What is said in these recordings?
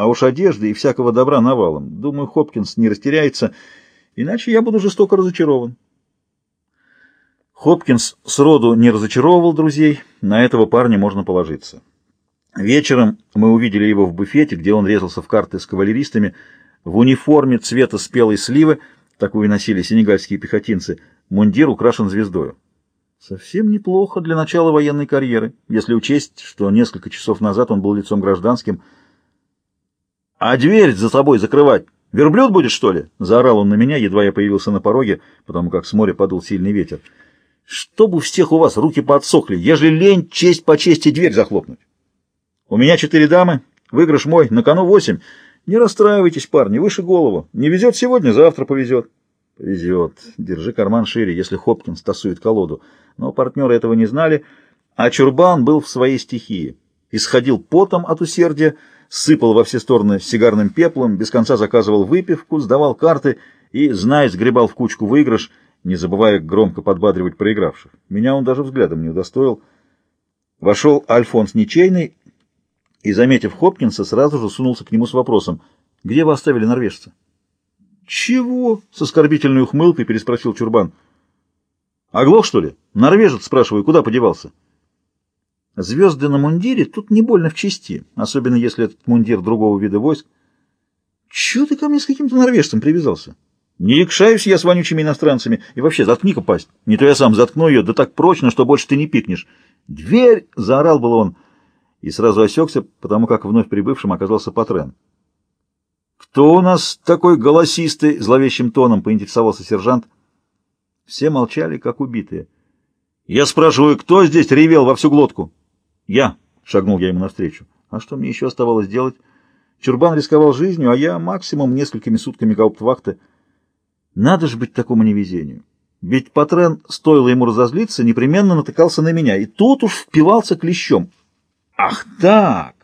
а уж одежды и всякого добра навалом. Думаю, Хопкинс не растеряется, иначе я буду жестоко разочарован. Хопкинс сроду не разочаровывал друзей, на этого парня можно положиться. Вечером мы увидели его в буфете, где он резался в карты с кавалеристами, в униформе цвета спелой сливы, такую носили сенегальские пехотинцы, мундир украшен звездою. Совсем неплохо для начала военной карьеры, если учесть, что несколько часов назад он был лицом гражданским. «А дверь за собой закрывать! Верблюд будет, что ли?» — заорал он на меня, едва я появился на пороге, потому как с моря подул сильный ветер. «Чтобы у всех у вас руки подсохли, ежели лень честь по чести дверь захлопнуть!» «У меня четыре дамы, выигрыш мой, на кону восемь. Не расстраивайтесь, парни, выше голову. Не везет сегодня, завтра повезет». «Везет. Держи карман шире, если Хопкинс тасует колоду» но партнеры этого не знали, а Чурбан был в своей стихии. Исходил потом от усердия, сыпал во все стороны сигарным пеплом, без конца заказывал выпивку, сдавал карты и, зная, сгребал в кучку выигрыш, не забывая громко подбадривать проигравших. Меня он даже взглядом не удостоил. Вошел Альфонс Ничейный и, заметив Хопкинса, сразу же сунулся к нему с вопросом, «Где вы оставили норвежца?» «Чего?» — с оскорбительной ухмылкой переспросил Чурбан. Оглох, что ли? Норвежец, спрашиваю, куда подевался? Звезды на мундире тут не больно в чести, особенно если этот мундир другого вида войск. Чего ты ко мне с каким-то норвежцем привязался? Не якшаюсь я с вонючими иностранцами. И вообще, заткни-ка пасть. Не то я сам заткну ее, да так прочно, что больше ты не пикнешь. Дверь! — заорал был он. И сразу осекся, потому как вновь прибывшим оказался Патрен. «Кто у нас такой голосистый?» — зловещим тоном поинтересовался сержант. Все молчали, как убитые. Я спрашиваю, кто здесь ревел во всю глотку? Я, шагнул я ему навстречу. А что мне еще оставалось делать? Чурбан рисковал жизнью, а я максимум несколькими сутками гауптвахты. Надо же быть такому невезению. Ведь Патрен, стоило ему разозлиться, непременно натыкался на меня, и тут уж впивался клещом. Ах так!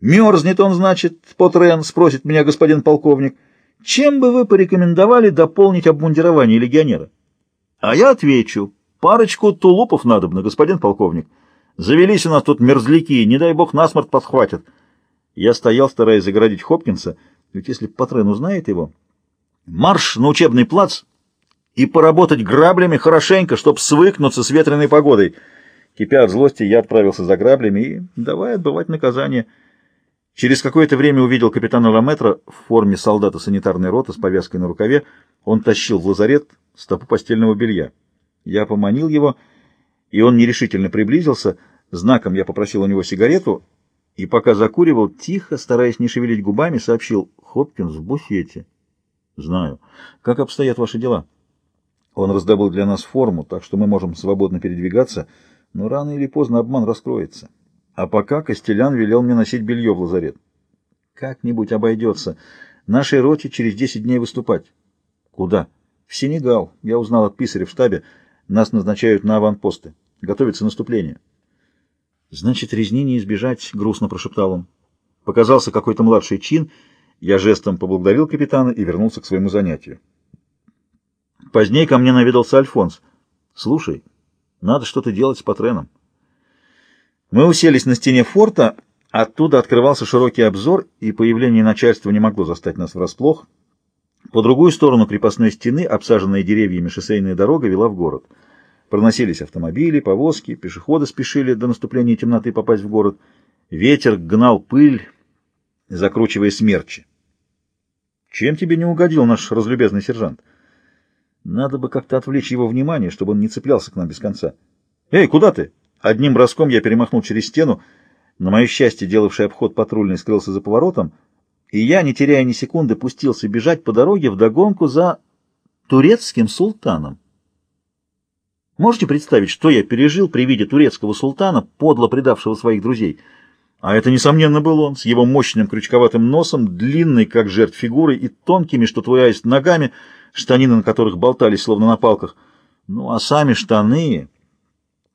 Мерзнет он, значит, Патрен, спросит меня господин полковник. Чем бы вы порекомендовали дополнить обмундирование легионера? А я отвечу. Парочку тулупов надобно, господин полковник. Завелись у нас тут мерзляки, не дай бог насморт подхватят. Я стоял, стараясь загородить Хопкинса, ведь если Патрен узнает его... Марш на учебный плац и поработать граблями хорошенько, чтоб свыкнуться с ветреной погодой. Кипя от злости, я отправился за граблями и давай отбывать наказание — Через какое-то время увидел капитана Ламетра в форме солдата санитарной роты с повязкой на рукаве. Он тащил в лазарет стопу постельного белья. Я поманил его, и он нерешительно приблизился. Знаком я попросил у него сигарету, и пока закуривал, тихо, стараясь не шевелить губами, сообщил «Хопкинс в буфете». «Знаю. Как обстоят ваши дела?» Он раздобыл для нас форму, так что мы можем свободно передвигаться, но рано или поздно обман раскроется. А пока Костелян велел мне носить белье в лазарет. Как-нибудь обойдется. Нашей роте через десять дней выступать. Куда? В Сенегал. Я узнал от писаря в штабе. Нас назначают на аванпосты. Готовится наступление. Значит, резни не избежать, грустно прошептал он. Показался какой-то младший чин. Я жестом поблагодарил капитана и вернулся к своему занятию. Позднее ко мне наведался Альфонс. Слушай, надо что-то делать с Патреном. Мы уселись на стене форта, оттуда открывался широкий обзор, и появление начальства не могло застать нас врасплох. По другую сторону крепостной стены, обсаженная деревьями шоссейная дорога, вела в город. Проносились автомобили, повозки, пешеходы спешили до наступления темноты попасть в город. Ветер гнал пыль, закручивая смерчи. Чем тебе не угодил наш разлюбезный сержант? Надо бы как-то отвлечь его внимание, чтобы он не цеплялся к нам без конца. Эй, куда ты? Одним броском я перемахнул через стену, на мое счастье, делавший обход патрульный скрылся за поворотом, и я, не теряя ни секунды, пустился бежать по дороге вдогонку за турецким султаном. Можете представить, что я пережил при виде турецкого султана, подло предавшего своих друзей? А это, несомненно, был он, с его мощным крючковатым носом, длинной, как жертв фигурой, и тонкими, что твой аист, ногами, штанины на которых болтались, словно на палках. Ну, а сами штаны...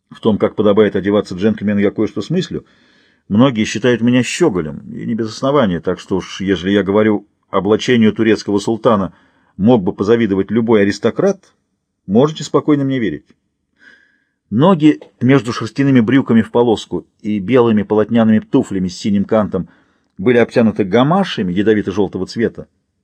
В том, как подобает одеваться джентльмен, я кое-что смыслю. Многие считают меня щеголем, и не без основания, так что уж, ежели я говорю облачению турецкого султана мог бы позавидовать любой аристократ, можете спокойно мне верить. Ноги между шерстяными брюками в полоску и белыми полотняными туфлями с синим кантом были обтянуты гамашами ядовито-желтого цвета.